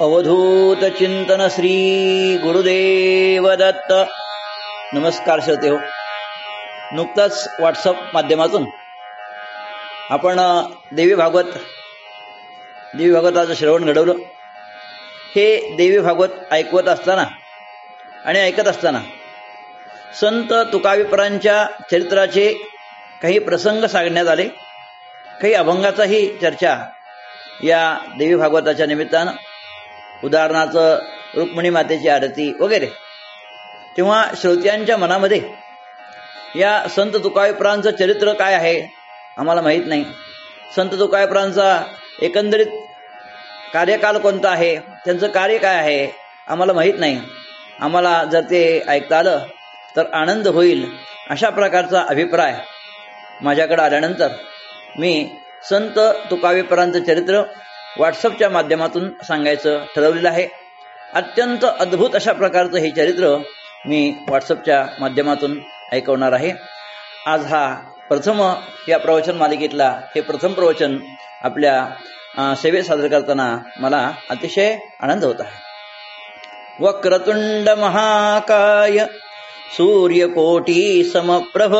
अवधूत चिंतन श्री गुरुदेव दत्त नमस्कार श्रोते हो. नुकताच व्हॉट्सअप माध्यमातून आपण देवी भागवत देवी भागवताचं श्रवण घडवलं. हे देवी भागवत ऐकवत असताना आणि ऐकत असताना संत तुकाविपरांच्या चरित्राचे काही प्रसंग सांगण्यात आले. काही अभंगाचाही चर्चा या देवी भागवताच्या निमित्तानं उदाहरणार्थ रुक्मिणी मातेची आरती वगैरे. तेव्हा श्रोत्यांच्या मनामध्ये या संत तुकाविप्रांचं चरित्र काय आहे आम्हाला माहीत नाही. संत तुकाविप्रांचा एकंदरीत कार्यकाल कोणता आहे? त्यांचं कार्य काय आहे आम्हाला माहीत नाही. आम्हाला जर ते ऐकता आलं तर आनंद होईल अशा प्रकारचा अभिप्राय माझ्याकडे आल्यानंतर मी संत तुकावीपरांचं चरित्र व्हॉट्सअपच्या माध्यमातून सांगायचं ठरवलेलं आहे. अत्यंत अद्भुत अशा प्रकारचं हे चरित्र मी व्हॉट्सअपच्या माध्यमातून ऐकवणार आहे. आज हा प्रथम या प्रवचन मालिकेतला हे प्रथम प्रवचन आपल्या सेवेत सादर करताना मला अतिशय आनंद होत आहे. वक्रतुंड महाकाय सूर्यकोटी समप्रभ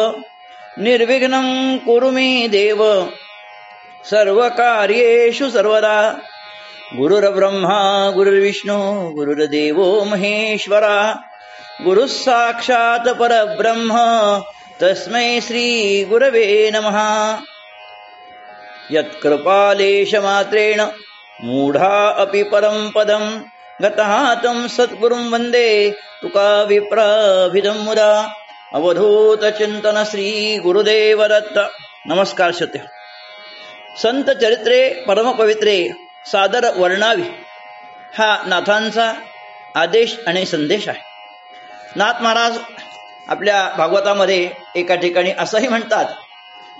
निर्विघ्न कुरु मे देव सर्वकार्येषु सर्वदा। गुरुर्ब्रह्मा गुरुर्विष्णू गुरुर्देवो महेश्वरा। गुरुः साक्षात् परब्रह्म तस्मै श्रीगुरवे नमः। यत्कृपालेशमात्रेण मूढा अपि परं पदं गतः तं सद्गुरुं वन्दे तुका विप्राभिदं मुदा। अवधूत चिंतन श्री गुरुदेव दत्त नमस्कार सत्य संत चरित्रे परमपवित्रे सादर वर्णावी. हा नाथांचा आदेश आणि संदेश आहे. नाथ महाराज आपल्या भागवतामध्ये एका ठिकाणी असंही म्हणतात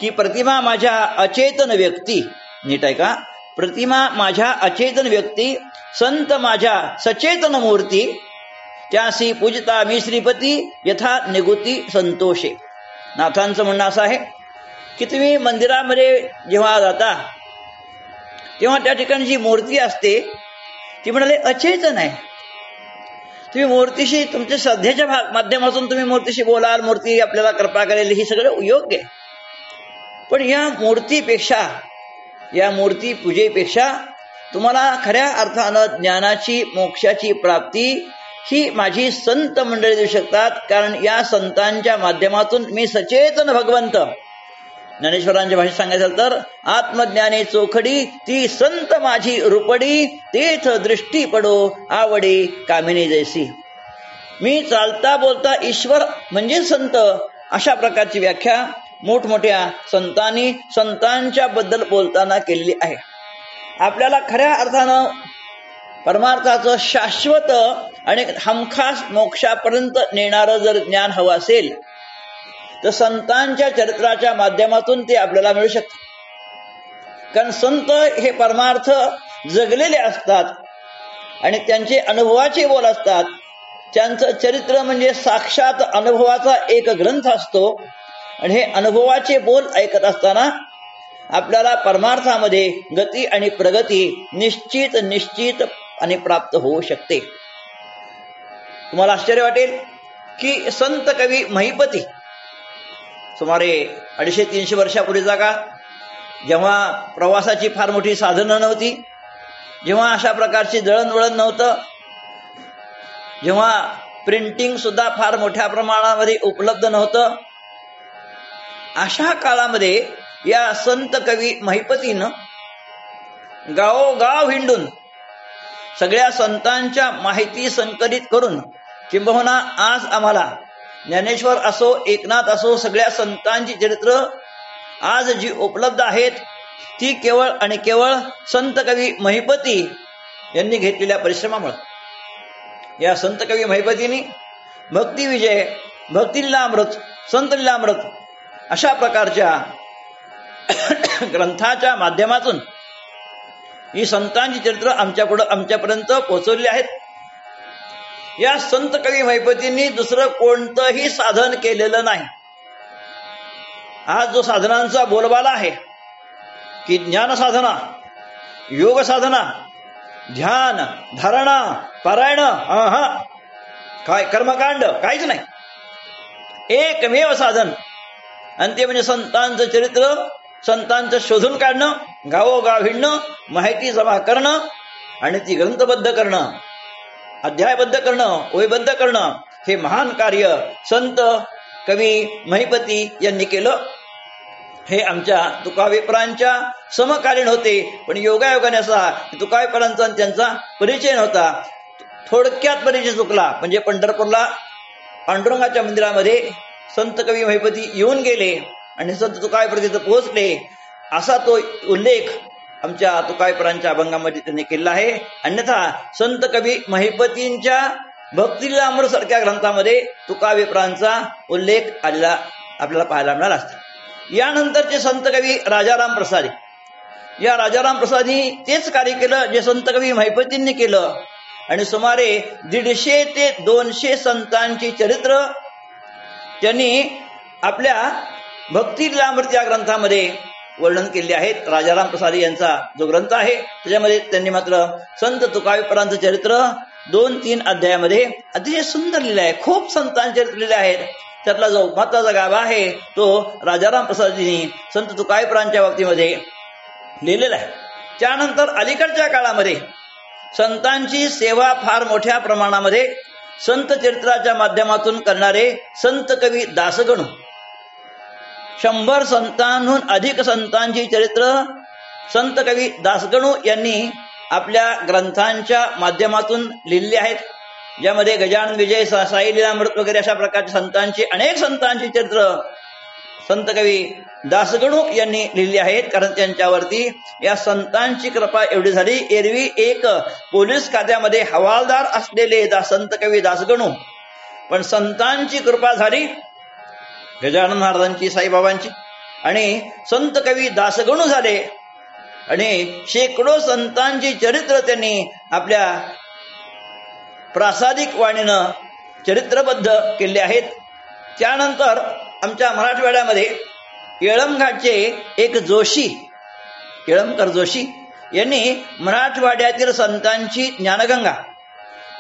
की प्रतिमा माझ्या अचेतन व्यक्ती नीट आहे का प्रतिमा माझ्या अचेतन व्यक्ती संत माझ्या सचेतन मूर्ती त्यासी पूजता मी श्रीपती यथा निगुती संतोषे. नाथांचं म्हणणं असं आहे की तुम्ही मंदिरामध्ये जेव्हा जाता तेव्हा त्या ठिकाणी जी मूर्ती असते ती म्हणाले अचेतन आहे. तुम्ही मूर्तीशी तुमच्या श्रद्धेच्या माध्यमातून तुम्ही मूर्तीशी बोलाल मूर्ती आपल्याला कृपा करेल ही सगळं योग्य आहे. पण या मूर्तीपेक्षा या मूर्ती पूजेपेक्षा तुम्हाला खऱ्या अर्थानं ज्ञानाची मोक्षाची प्राप्ती ही माझी संत मंडळी देऊ शकतात कारण या संतांच्या माध्यमातून मी सचेतन भगवंत. ज्ञानेश्वरांच्या भाषेत सांगायचं तर आत्मज्ञाने चोखडी ती संत माझी रुपडी तेथ दृष्टी पडो आवडे कामिनी जैसी. मी चालता बोलता ईश्वर म्हणजे संत. अशा प्रकारची व्याख्या मोठमोठ्या संतांनी संतांच्या बद्दल बोलताना केलेली आहे. आपल्याला खऱ्या अर्थानं परमार्थाचं शाश्वत आणि हमखास मोक्षापर्यंत नेणारं जर ज्ञान हवं असेल तर संतांच्या चरित्राच्या माध्यमातून ते आपल्याला मिळू शकते कारण संत हे परमार्थ जगलेले असतात आणि त्यांचे अनुभवाचे बोल असतात. त्यांचं चरित्र म्हणजे साक्षात अनुभवाचा एक ग्रंथ असतो. आणि हे अनुभवाचे बोल ऐकत असताना आपल्याला परमार्थामध्ये गती आणि प्रगती निश्चित निश्चित आणि प्राप्त होऊ शकते. तुम्हाला आश्चर्य वाटेल की संत कवी महिपती सुमारे अडीचशे तीनशे वर्षापूर्वीचा का जेव्हा प्रवासाची फार मोठी साधनं नव्हती जेव्हा अशा प्रकारची दळणवळण नव्हतं जेव्हा प्रिंटिंग सुद्धा फार मोठ्या प्रमाणामध्ये उपलब्ध नव्हतं अशा काळामध्ये या संत कवी महिपतीनं गावोगाव हिंडून सगळ्या संतांच्या माहिती संकलित करून किंबहुना आज आम्हाला ज्ञानेश्वर असो एकनाथ असो सगळ्या संतांची चरित्र आज जी उपलब्ध आहेत ती केवळ आणि केवळ संत कवी महिपती यांनी घेतलेल्या परिश्रमामुळे. या संत कवी महिपतींनी भक्ती विजय भक्ती संत लिलामृत अशा प्रकारच्या ग्रंथाच्या माध्यमातून ही संतांची चरित्र आमच्या पुढं आमच्यापर्यंत पोहोचवली आहेत. या संत कवी महिपतींनी दुसरं कोणतंही साधन केलेलं नाही. आज जो साधनांचा बोलबाला आहे की ज्ञान साधना योग साधना ध्यान धारणा पारायण काय कर्मकांड काहीच नाही. एकमेव साधन. आणि ते म्हणजे संतांचं चरित्र संतांचं शोधून काढणं गावोगाव हिंडणं माहिती जमा करणं आणि ती ग्रंथबद्ध करणं. अध्यायबद्ध करणं ओयबद्ध करणं हे महान कार्य संत कवी महिपती यांनी केलं. हे आमच्या तुकावेपरांच्या समकालीन होते पण योगायोगाने असा तुकाविप्रांचा त्यांचा परिचय नव्हता. थोडक्यात परिचय चुकला म्हणजे पंढरपूरला पांडुरंगाच्या मंदिरामध्ये संत कवी महिपती येऊन गेले आणि संत तुकायपर्यंत तिथं पोहोचले. असा तो उल्लेख आमच्या तुकायपरांच्या अभंगामध्ये त्यांनी केलेला आहे. अन्यथा संत कवी महिपतींच्या भक्तीला अमृतसारख्या ग्रंथामध्ये तुकाविप्रांचा उल्लेख आलेला आपल्याला पाहायला मिळाला असतो. यानंतरचे संत कवी राजाराम प्रसादी. या राजाराम प्रसादी तेच कार्य केलं जे संत कवी महिपतींनी केलं. आणि सुमारे दीडशे ते दोनशे संतांची चरित्र त्यांनी आपल्या भक्ती लामृत या ग्रंथामध्ये वर्णन केले आहेत. राजाराम प्रसादी यांचा जो ग्रंथ आहे त्याच्यामध्ये त्यांनी मात्र संत तुकावीपरांचं चरित्र दोन तीन अध्यायामध्ये अतिशय सुंदर लिहिलं आहे. खूप संतांचे चरित्र लिहिले आहेत. त्यातला जो महत्त्वाचा गाभा आहे तो राजाराम प्रसादजींनी संत तुकाईपरांच्या बाबतीमध्ये लिहिलेला आहे. त्यानंतर अलीकडच्या काळामध्ये संतांची सेवा फार मोठ्या प्रमाणामध्ये संत चरित्राच्या माध्यमातून करणारे संत कवी दासगणू शंभर संतांहून अधिक संतांची चरित्र संत कवी दासगणू यांनी आपल्या ग्रंथांच्या माध्यमातून लिहिली आहेत. ज्यामध्ये गजानन विजय साई लिलामृत वगैरे अशा प्रकारच्या संतांची अनेक संतांची चरित्र संत कवी दासगणू यांनी लिहिली आहेत. कारण त्यांच्यावरती या संतांची कृपा एवढी झाली. एरवी एक पोलीस खात्यामध्ये हवालदार असलेले दा संत कवी दासगणू. पण संतांची कृपा झाली. गजानन महाराजांची साईबाबांची. आणि संत कवी दासगणू झाले. आणि शेकडो संतांची चरित्र त्यांनी आपल्या प्रासादिक वाणीनं चरित्रबद्ध केले आहेत. त्यानंतर आमच्या मराठवाड्यामध्ये येळमघाटचे एक जोशी येळमकर जोशी यांनी मराठवाड्यातील संतांची ज्ञानगंगा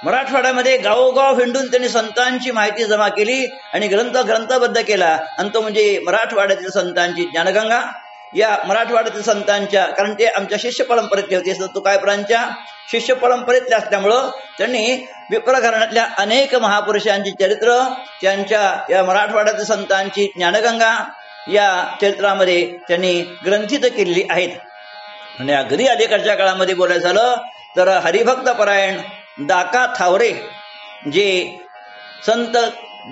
मराठवाड्यामध्ये गावोगाव हिंडून त्यांनी संतांची माहिती जमा केली आणि ग्रंथ ग्रंथबद्ध केला. आणि तो म्हणजे मराठवाड्यातील संतांची ज्ञानगंगा. या मराठवाड्यातील संतांच्या कारण ते आमच्या शिष्य परंपरेतले होते तुकायपरांच्या शिष्य परंपरेतले असल्यामुळं त्यांनी विप्र घराण्यातल्या अनेक महापुरुषांची चरित्र त्यांच्या या मराठवाड्यातील संतांची ज्ञानगंगा या चरित्रामध्ये त्यांनी ग्रंथित केलेली आहेत. आणि अगदी अलीकडच्या काळामध्ये बोलायचं झालं तर हरिभक्त परायण दाका थावरे जे संत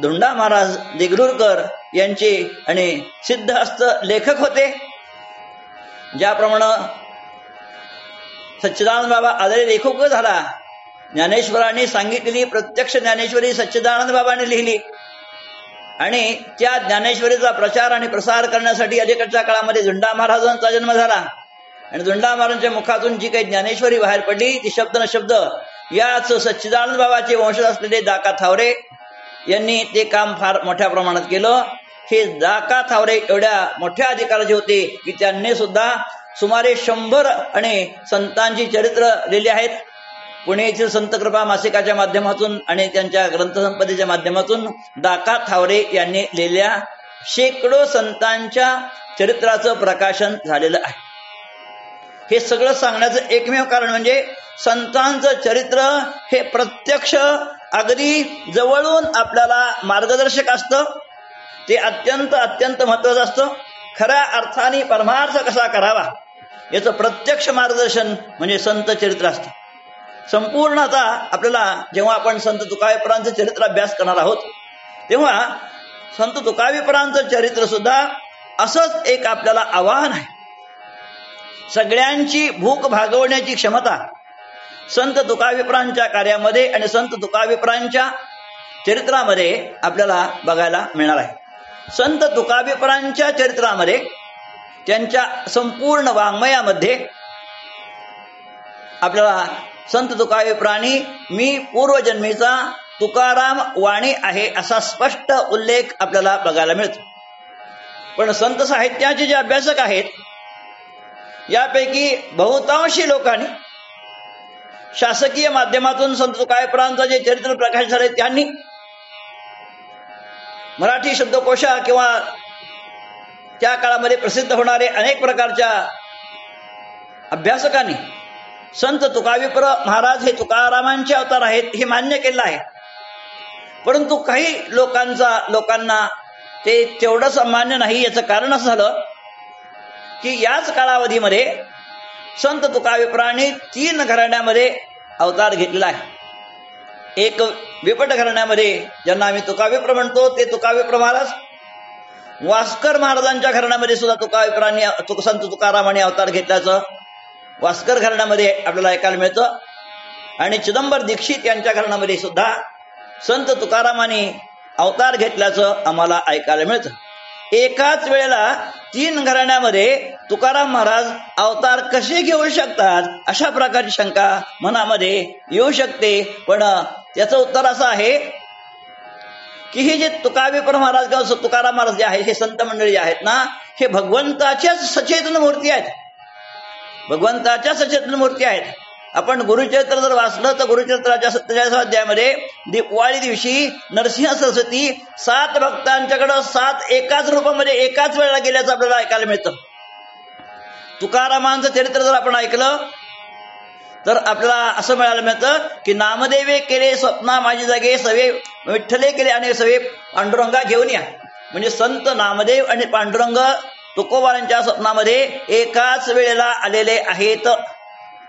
धोंडा महाराज देगलूरकर यांचे आणि सिद्धहस्त लेखक होते ज्याप्रमाणे सच्चिदानंद बाबा आदरे लेखक झाला ज्ञानेश्वरांनी सांगितलेली प्रत्यक्ष ज्ञानेश्वरी सच्चिदानंद बाबांनी लिहिली. आणि त्या ज्ञानेश्वरीचा प्रचार आणि प्रसार करण्यासाठी अलीकडच्या काळामध्ये झुंडा महाराजांचा जन्म झाला. आणि झुंडा महाराजांच्या मुखातून जी काही ज्ञानेश्वरी बाहेर पडली ती शब्द न शब्द याच सच्चिदानंद बाबाचे वंशज असलेले दाका थावरे यांनी ते काम फार मोठ्या प्रमाणात केलं. हे दाका थावरे एवढ्या मोठ्या अधिकाराचे होते की त्यांनी सुद्धा सुमारे शंभर आणि संतांची चरित्र लिहिली आहेत. पुणे येथील संत कृपा मासिकाच्या माध्यमातून आणि त्यांच्या ग्रंथसंपदेच्या माध्यमातून दाका थावरे यांनी लिहिल्या शेकडो संतांच्या चरित्राचं प्रकाशन झालेलं आहे. हे सगळं सांगण्याचं एकमेव कारण म्हणजे संतांचं चरित्र हे प्रत्यक्ष अगदी जवळून आपल्याला मार्गदर्शक असतं. ते अत्यंत अत्यंत महत्वाचं असतं. खऱ्या अर्थाने परमार्थ कसा करावा? याचं प्रत्यक्ष मार्गदर्शन म्हणजे संत चरित्र असतं. संपूर्ण आता आपल्याला जेव्हा आपण संत तुकावीपरांचं चरित्र अभ्यास करणार आहोत तेव्हा संत तुकावीपरांचं चरित्र सुद्धा असंच एक आपल्याला आव्हान आहे. सगळ्यांची भूक भागवण्याची क्षमता. संत तुकाविप्रांच्या कार्यामध्ये आणि संत तुकाविप्रांच्या चरित्रामध्ये आपल्याला बघायला मिळणार आहे. संत तुकाविप्रांच्या चरित्रामध्ये त्यांच्या संपूर्ण वाङ्मयामध्ये आपल्याला संत तुकाविप्राणी मी पूर्वजन्मीचा तुकाराम वाणी आहे असा स्पष्ट उल्लेख आपल्याला बघायला मिळतो. पण संत साहित्याचे जे अभ्यासक आहेत यापैकी बहुतांशी लोकांनी शासकीय माध्यमातून संत तुकायपरांचं जे चरित्र प्रकाश झाले. त्यांनी मराठी शब्दकोशा किंवा त्या काळामध्ये प्रसिद्ध होणारे अनेक प्रकारच्या अभ्यासकांनी संत तुकाविप्र महाराज हे तुकारामांचे अवतार आहेत हे मान्य केलं आहे. परंतु काही लोकांचा लोकांना ते तेवढंच मान्य नाही याचं कारण असं झालं की याच कालावधीमध्ये संत तुकाविप्रांनी तीन घराण्यामध्ये अवतार घेतलेला आहे. एक विपट घराण्यामध्ये ज्यांना आम्ही तुकाविप्र म्हणतो ते तुकाविप्र महाराज. वास्कर महाराजांच्या घराण्यामध्ये सुद्धा तुकाविप्रांनी तुक संत तुकारामाने अवतार घेतल्याचं वास्कर घराण्यामध्ये आपल्याला ऐकायला मिळतं. आणि चिदंबर दीक्षित यांच्या घराण्यामध्ये सुद्धा संत तुकारामाने अवतार घेतल्याचं आम्हाला ऐकायला मिळतं. एकाच वेळेला तीन घराण्यामध्ये तुकाराम महाराज अवतार कसे घेऊ शकतात? अशा प्रकारची शंका मनामध्ये येऊ शकते. पण त्याचं उत्तर असं आहे की हे जे तुकाविपर महाराज किंवा तुकाराम महाराज जे आहे हे संत मंडळी आहेत ना हे भगवंताच्याच सचेतन मूर्ती आहेत. भगवंताच्या सचेतन मूर्ती आहेत. आपण गुरुचरित्र जर वाचलं तर गुरुचरित्राच्या सत्तेचाळीस अध्यायामध्ये दिवाळी दिवशी नरसिंह सरस्वती सात भक्तांच्याकडं सात एकाच रूपामध्ये एकाच वेळेला गेल्याचं आपल्याला ऐकायला मिळतं. तुकारामांचं चरित्र जर आपण ऐकलं तर आपल्याला असं मिळायला मिळतं की नामदेवे केले स्वप्ना माझी जागे सवे विठ्ठले केले आणि सवे पांडुरंगा घेऊन या. म्हणजे संत नामदेव आणि पांडुरंग तुकोबारांच्या स्वप्नामध्ये एकाच वेळेला आलेले आहेत.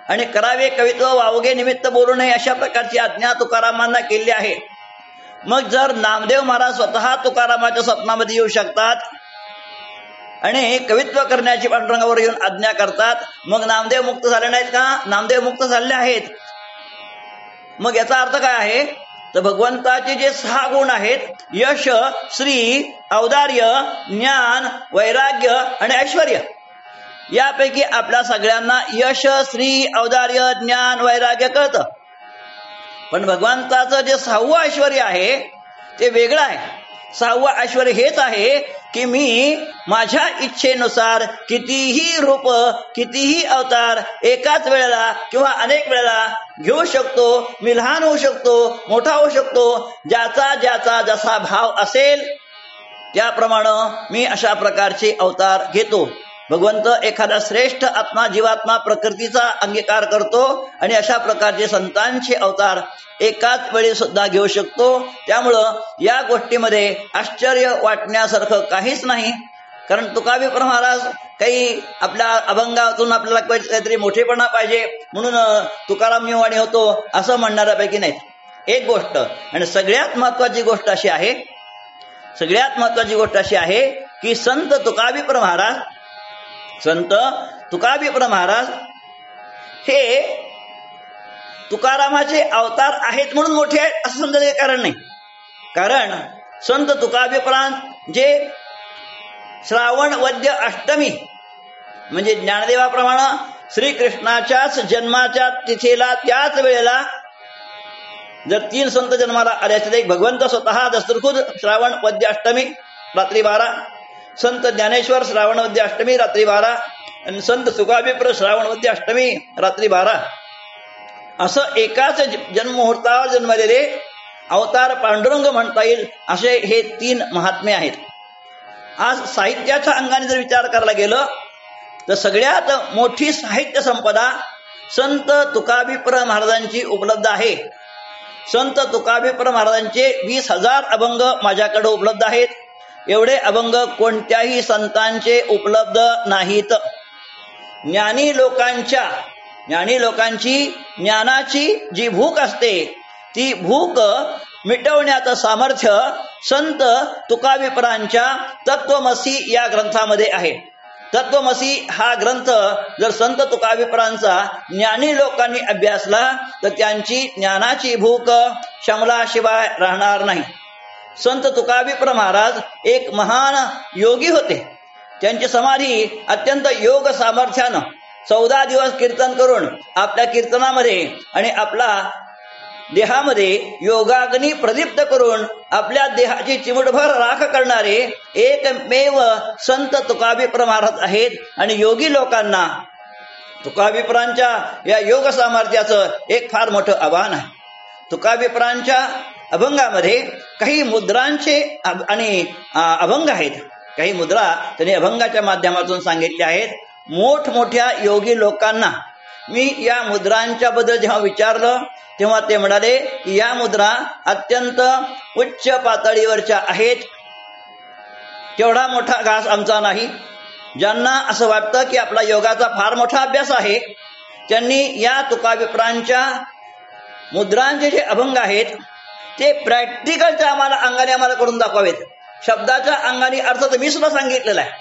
आणि करावे कवित्व वावगे निमित्त बोलू नये अशा प्रकारची आज्ञा तुकारामांना केली आहे. मग जर नामदेव महाराज स्वतः तुकारामाच्या स्वप्नामध्ये येऊ शकतात आणि कवित्व करण्याची पांडुरंगावर येऊन आज्ञा करतात मग नामदेव मुक्त झाले नाहीत का? नामदेव मुक्त झालेले आहेत. मग याचा अर्थ काय आहे? तर भगवंताचे जे सहा गुण आहेत यश श्री औदार्य ज्ञान वैराग्य आणि ऐश्वर्य यापैकी आपल्या सगळ्यांना यश श्री औदार्य ज्ञान वैराग्य कळतं. पण भगवंताचं जे सहावं ऐश्वर आहे ते वेगळं आहे. सहावं ऐश्वर हेच आहे की मी माझ्या इच्छेनुसार कितीही रूप कितीही अवतार एकाच वेळेला किंवा अनेक वेळेला घेऊ शकतो मी लहान होऊ शकतो मोठा होऊ शकतो ज्याचा ज्याचा जसा भाव असेल त्याप्रमाणे मी अशा प्रकारचे अवतार घेतो. भगवंत एखादा श्रेष्ठ आत्मा जीवात्मा प्रकृतीचा अंगीकार करतो आणि अशा प्रकारचे संतांचे अवतार एकाच वेळी सुद्धा घेऊ शकतो. त्यामुळं या गोष्टीमध्ये आश्चर्य वाटण्यासारखं काहीच नाही. कारण तुकाविप्र महाराज काही आपल्या अभंगातून आपल्याला काहीतरी मोठेपणा पाहिजे म्हणून तुकाराम निवाणी होतो असं म्हणणाऱ्यापैकी नाहीत. एक गोष्ट आणि सगळ्यात महत्वाची गोष्ट अशी आहे सगळ्यात महत्वाची गोष्ट अशी आहे की संत तुकाविप्र महाराज संत तुकाविप्र महाराज हे तुकारामाचे अवतार आहेत म्हणून मोठे आहेत असं समजायचं कारण नाही. कारण संत तुकाबीप्रांत जे श्रावण वद्य अष्टमी म्हणजे ज्ञानदेवाप्रमाणे श्रीकृष्णाच्याच जन्माच्या तिथेला त्याच वेळेला जर तीन संत जन्माला आले असते एक भगवंत स्वतः दस्तुरखुद श्रावण वद्य अष्टमी रात्री बारा संत ज्ञानेश्वर श्रावण अष्टमी रात्री बारा. आणि संत सुखाभिप्र श्रावण अष्टमी रात्री बारा. असं एकाच जन्ममुहूर्तावर जन्मलेले अवतार पांडुरंग म्हणता येईल असे हे तीन महात्मे आहेत. आज साहित्याच्या अंगाने जर विचार करायला गेलं तर सगळ्यात मोठी साहित्य संपदा संत तुकाभिप्र महाराजांची उपलब्ध आहे. संत तुकाभिप्र महाराजांचे वीस हजार अभंग माझ्याकडे उपलब्ध आहेत. एवढे अभंग कोणत्याही संतांचे उपलब्ध नाहीत. ज्ञानी लोकांच्या ज्ञानी लोकांची ज्ञानाची जी भूक असते ती भूक मिटवण्याचं सामर्थ्य संत तुकाविपरांच्या तत्वमसी या ग्रंथामध्ये आहे. तत्वमसी हा ग्रंथ जर संत तुकाविपरांचा ज्ञानी लोकांनी अभ्यासला तर त्यांची ज्ञानाची भूक शमलाशिवाय राहणार नाही. संत तुकाविप्र महाराज एक महान योगी होते. त्यांची समाधी अत्यंत योग सामर्थ्यानं चौदा दिवस कीर्तन करून आपल्या कीर्तनामध्ये आणि आपला देहामध्ये योगाग्नी प्रदीप्त करून आपल्या देहाची चिमुटभर राख करणारे एकमेव संत तुकाभिप्र महाराज आहेत आणि योगी लोकांना तुकाभिप्रांच्या या योग सामर्थ्याचं एक फार मोठं आव्हान आहे. तुकाभिप्रांच्या अभंगामध्ये काही मुद्रांचे आणि अभंग आहेत. काही मुद्रा त्यांनी अभंगाच्या माध्यमातून सांगितल्या आहेत. मोठमोठ्या योगी लोकांना मी या मुद्रांच्या बद्दल जेव्हा विचारलं तेव्हा ते म्हणाले की या मुद्रा अत्यंत उच्च पातळीवरच्या आहेत. तेवढा मोठा घास आमचा नाही. ज्यांना असं वाटतं की आपला योगाचा फार मोठा अभ्यास आहे त्यांनी या तुकाविप्रांच्या मुद्रांचे जे अभंग आहेत ते प्रॅक्टिकलच्या आम्हाला अंगाने आम्हाला करून दाखवावेत. शब्दाच्या अंगाने अर्थ तर मी सुद्धा सांगितलेला आहे.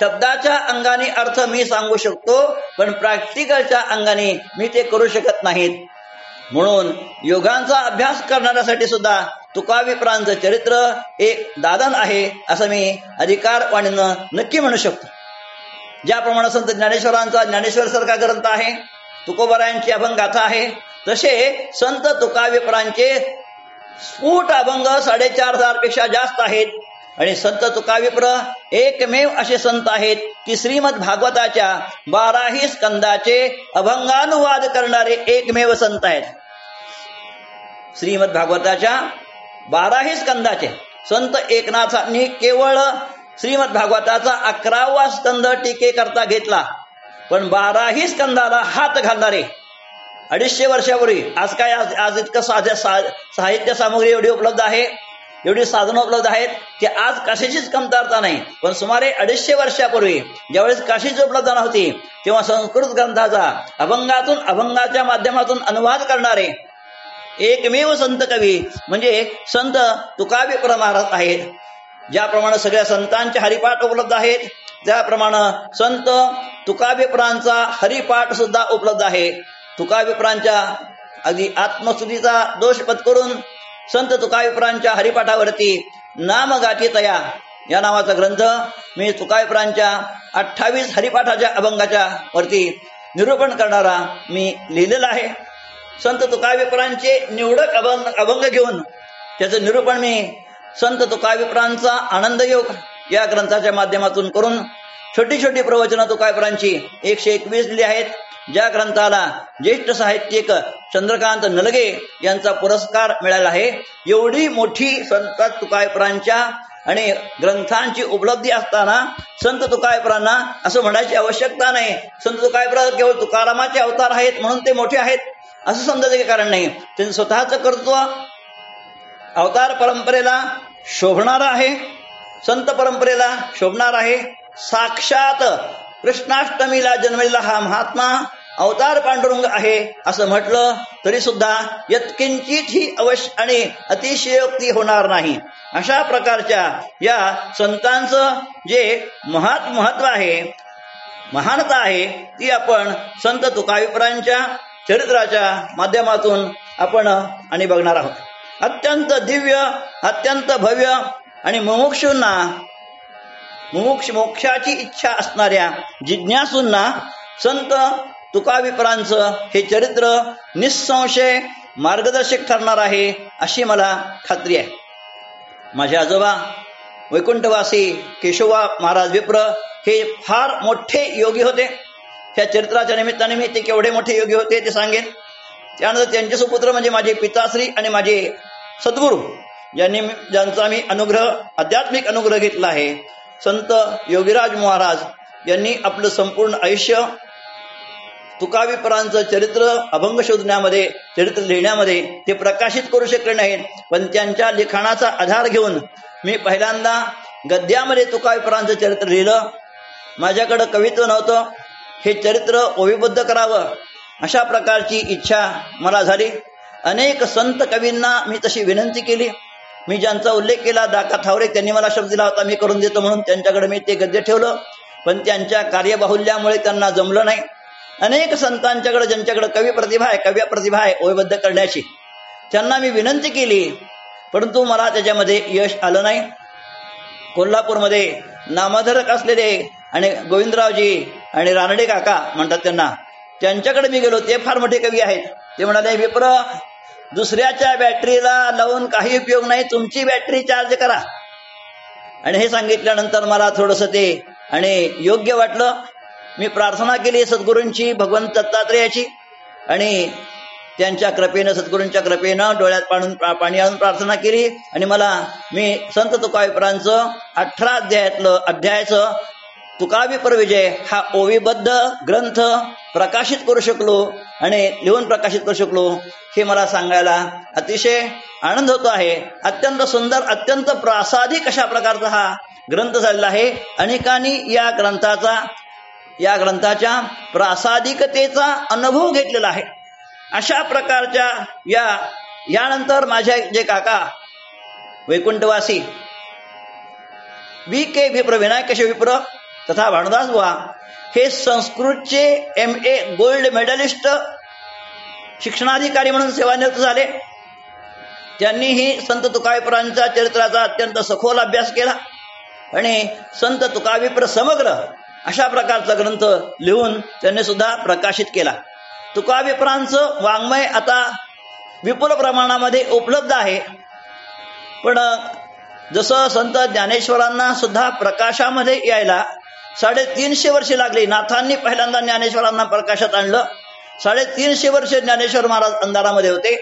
शब्दाच्या अंगाने अर्थ मी सांगू शकतो पण प्रॅक्टिकलच्या अंगाने मी ते करू शकत नाहीत. म्हणून योगांचा अभ्यास करणाऱ्यासाठी सुद्धा तुकाविप्रांचं चरित्र एक दादन आहे असं मी अधिकारवाणीनं नक्की म्हणू शकतो. ज्याप्रमाणे संत ज्ञानेश्वरांचा ज्ञानेश्वर सारखा ग्रंथ आहे तुकोबरायांची अभंग गाथा आहे तसे संत तुकाविप्रांचे स्फुट अभंग साडेचार हजारपेक्षा जास्त आहेत. आणि संत तुकाविप्र एकमेव असे संत आहेत की श्रीमद भागवताच्या बाराही स्कंदाचे अभंगानुवाद करणारे एकमेव संत आहेत. श्रीमद भागवताच्या बाराही स्कंदाचे संत एकनाथांनी केवळ श्रीमद भागवताचा अकरावा स्कंद टीके करता घेतला. पण बाराही स्कंदाला हात घालणारे अडीचशे वर्षापूर्वी. आज काय आज आज इतकं साध्या साहित्य सामग्री एवढी उपलब्ध आहे? एवढी साधनं उपलब्ध आहेत की आज काशीचीच कमतरता नाही. पण सुमारे अडीचशे वर्षापूर्वी ज्यावेळेस काशीची उपलब्ध नव्हती तेव्हा संस्कृत ग्रंथाचा अभंगातून अभंगाच्या माध्यमातून अनुवाद करणारे एकमेव संत कवी म्हणजे संत तुकावी महाराज आहेत. ज्याप्रमाणे सगळ्या संतांचे हरिपाठ उपलब्ध आहेत त्याप्रमाणे संत तुकाविप्रांचा हरिपाठ सुद्धा उपलब्ध आहे. तुकाविप्रांच्या अगदी आत्मस्तुतीचा दोष पत्करून संत तुकाविप्रांच्या हरिपाठावरती नामगाठी तया या नावाचा ग्रंथ मी तुकाविप्रांच्या अठ्ठावीस हरिपाठाच्या अभंगाच्या वरती निरूपण करणारा मी लिहिलेला आहे. संत तुकाविप्रांचे निवडक अभंग अभंग घेऊन त्याचं निरूपण मी संत तुकाविप्रांचा आनंद योग या ग्रंथाच्या माध्यमातून करून छोटी छोटी प्रवचनं तुकाविप्रांची एकशे एकवीस लिहिली आहेत. ज्या ग्रंथाला ज्येष्ठ साहित्यिक चंद्रकांत नलगे यांचा पुरस्कार मिळाला आहे एवढी मोठी संत तुकायपरांच्या आणि ग्रंथांची उपलब्धी असताना संत तुकायपरांना असं म्हणायची आवश्यकता नाही. संत तुकायपरा केवळ तुकारामाचे अवतार आहेत म्हणून ते मोठे आहेत. असं समजायचं कारण नाही. त्यांचं स्वतःचं कर्तृत्व अवतार परंपरेला शोभणार आहे संत परंपरेला शोभणार आहे. साक्षात कृष्णाष्टमीला जन्मलेला हा महात्मा अवतार पांडुरंग आहे असं म्हटलं तरी सुद्धा यत्किंचित ही अवश्य आणि अतिशयोक्ती होणार नाही. अशा प्रकारच्या या संतांचं जे महात महत्त्व आहे महानता आहे ती आपण संत तुकाविप्रांच्या चरित्राच्या माध्यमातून आपण आणि बघणार आहोत. अत्यंत दिव्य अत्यंत भव्य आणि मुमुक्षूंना मोक्ष मोक्षाची इच्छा असणाऱ्या जिज्ञासूंना संत तुकाविपरांचं हे चरित्र निसंशय मार्गदर्शक ठरणार आहे अशी मला खात्री आहे. माझे आजोबा वैकुंठवासी केशोबा महाराज विप्र हे फार मोठे योगी होते. त्या चरित्राच्या निमित्ताने मी ते केवढे मोठे योगी होते ते सांगेन. त्यानंतर त्यांचे सुपुत्र म्हणजे माझे पिताश्री आणि माझे सद्गुरू ज्यांनी ज्यांचा मी अनुग्रह आध्यात्मिक अनुग्रह घेतला आहे. संत योगीराज महाराज यांनी आपलं संपूर्ण आयुष्य तुकावीपरांचं चरित्र अभंग शोधण्यामध्ये चरित्र लिहिण्यामध्ये ते प्रकाशित करू शकले नाहीत. पण त्यांच्या लिखाणाचा आधार घेऊन मी पहिल्यांदा गद्यामध्ये तुकावीपरांचं चरित्र लिहिलं. माझ्याकडं कवित्व नव्हतं. हे चरित्र ओविबद्ध करावं अशा प्रकारची इच्छा मला झाली. अनेक संत कवींना मी तशी विनंती केली. मी ज्यांचा उल्लेख केला दाका थावरे त्यांनी मला शब्द दिला होता मी करून देतो म्हणून त्यांच्याकडे मी ते गद्य ठेवलं. पण त्यांच्या कार्यबाहुल्यामुळे त्यांना जमलं नाही. अनेक संतांच्याकडे ज्यांच्याकडे कवी प्रतिभा आहे कव्य प्रतिभा आहे ओयबद्ध करण्याची. त्यांना मी विनंती केली परंतु मला त्याच्यामध्ये यश आलं नाही. कोल्हापूरमध्ये नामधारक असलेले आणि गोविंदरावजी आणि रानडे काका म्हणतात त्यांना त्यांच्याकडे मी गेलो ते फार मोठे कवी आहेत. ते म्हणाले विप्र दुसऱ्याच्या बॅटरीला लावून काही उपयोग नाही तुमची बॅटरी चार्ज करा. आणि हे सांगितल्यानंतर मला थोडस ते आणि योग्य वाटलं. मी प्रार्थना केली सद्गुरूंची भगवंत दत्तात्रेयाची आणि त्यांच्या कृपेनं सद्गुरूंच्या कृपेनं डोळ्यात पाणून पाणी आणून प्रार्थना केली. आणि मला मी संत तुकाविप्रांचं अठरा अध्यायातलं अध्यायाचं तुकाविपर विजय हा ओविबद्ध ग्रंथ प्रकाशित करू शकलो. आणि लिहून प्रकाशित करू शकलो हे मला सांगायला अतिशय आनंद होतो आहे. अत्यंत सुंदर अत्यंत प्रासादिक अशा प्रकारचा हा ग्रंथ झालेला आहे. अनेकांनी या ग्रंथाचा या ग्रंथाच्या प्रासादिकतेचा अनुभव घेतलेला आहे. अशा प्रकारच्या या यानंतर माझ्या जे काका वैकुंठवासी वी के विप्र विनायक विप्र तथा भानुदास बुवा हे संस्कृतचे एम ए गोल्ड मेडलिस्ट शिक्षणाधिकारी म्हणून सेवानिवृत्त झाले. त्यांनीही संत तुकाविप्रांच्या चरित्राचा अत्यंत सखोल अभ्यास केला आणि संत तुकाविप्र समग्र अशा प्रकारचा ग्रंथ लिहून त्यांनी सुद्धा प्रकाशित केला. तुकाविप्रांचं वाङ्मय आता विपुल प्रमाणामध्ये उपलब्ध आहे. पण जसं संत ज्ञानेश्वरांना सुद्धा प्रकाशामध्ये यायला साडेतीनशे वर्षे लागली. नाथांनी पहिल्यांदा ज्ञानेश्वरांना प्रकाशात आणलं. साडेतीनशे वर्ष ज्ञानेश्वर महाराज अंधारामध्ये होते.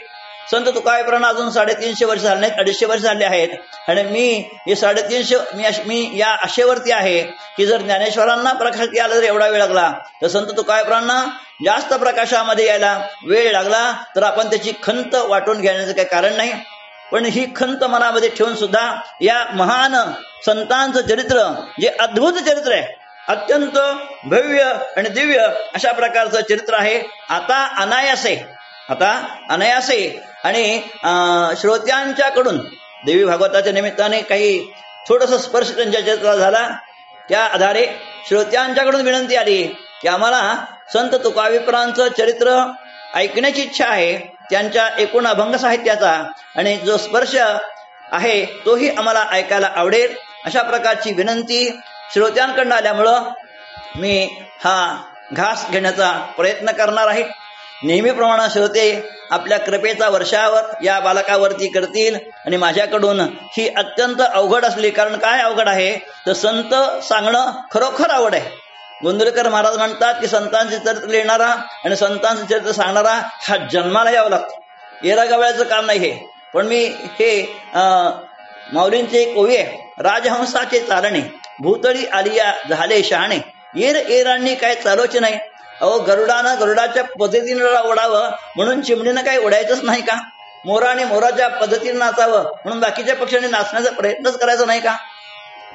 संत तुकाईप्रांना अजून साडेतीनशे वर्ष झाले नाहीत अडीचशे वर्ष झाले आहेत. आणि मी हे साडेतीनशे मी मी या आशेवरती आहे की जर ज्ञानेश्वरांना प्रकाशात यायला जर एवढा वेळ लागला तर संत तुकाईप्रांना जास्त प्रकाशामध्ये यायला वेळ लागला तर आपण त्याची खंत वाटून घेण्याचं काही कारण नाही. पण ही खंत मनामध्ये ठेवून सुद्धा या महान संतांचं चरित्र जे अद्भुत चरित्र आहे अत्यंत भव्य आणि दिव्य अशा प्रकारचं चरित्र आहे. आता अनायासे. आता अनायासे. आणि श्रोत्यांच्याकडून देवी भागवताच्या निमित्ताने काही थोडस स्पर्श त्यांच्या चरित्राला झाला. त्या आधारे श्रोत्यांच्याकडून विनंती आली की आम्हाला संत तुकाविप्रांचं चरित्र ऐकण्याची इच्छा आहे. त्यांच्या एकूण अभंग साहित्याचा आणि जो स्पर्श आहे तोही आम्हाला ऐकायला आवडेल. अशा प्रकारची विनंती श्रोत्यांकडनं आल्यामुळं मी हा घास घेण्याचा प्रयत्न करणार आहे. नेहमीप्रमाणे श्रोते आपल्या कृपेचा वर्षावर या बालकावरती करतील आणि माझ्याकडून ही अत्यंत अवघड असली कारण काय अवघड आहे? तर संत सांगणं खरोखर आवड आहे. गोंदळकर महाराज म्हणतात की संतांचे चरित्र लिहिणारा आणि संतांचे चरित्र सांगणारा हा जन्माला यावं लागतो. येरा गवळ्याचं काम नाही हे. पण मी हे माऊलींचे एक आहे. राजहंसाचे चारणे. भूतळी आलिया झाले शहाणे. येर एरांनी काय चालवचे नाही. अहो गरुडानं गरुडाच्या पद्धतीनं ओढावं म्हणून चिमणीनं काही ओढायचंच नाही का? मोराने मोराच्या पद्धतीने नाचावं म्हणून बाकीच्या पक्षांनी नाचण्याचा प्रयत्नच करायचा नाही का?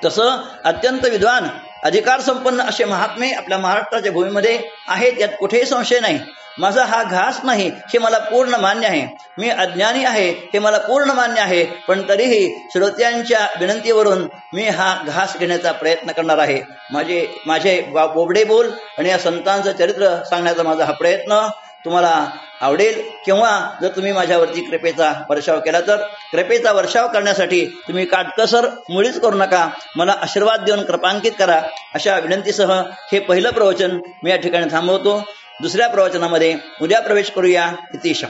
तसं अत्यंत विद्वान अधिकार संपन्न असे महात्मे आपल्या महाराष्ट्राच्या भूमीमध्ये आहेत यात कुठेही संशय नाही. माझा हा घास नाही हे मला पूर्ण मान्य आहे. मी अज्ञानी आहे हे मला पूर्ण मान्य आहे. पण तरीही श्रोत्यांच्या विनंतीवरून मी हा घास घेण्याचा प्रयत्न करणार आहे. माझे माझे बोबडे बोल आणि या संतांचं चरित्र सांगण्याचा माझा हा प्रयत्न तुम्हाला आवडेल. किंवा जर तुम्ही माझ्यावरती कृपेचा वर्षाव केला तर कृपेचा वर्षाव करण्यासाठी तुम्ही काटकसर मुळीच करू नका. मला आशीर्वाद देऊन कृपांकित करा. अशा विनंतीसह हे पहिलं प्रवचन मी या ठिकाणी थांबवतो. दुसऱ्या प्रवचनामध्ये उद्या प्रवेश करूया. इतिशा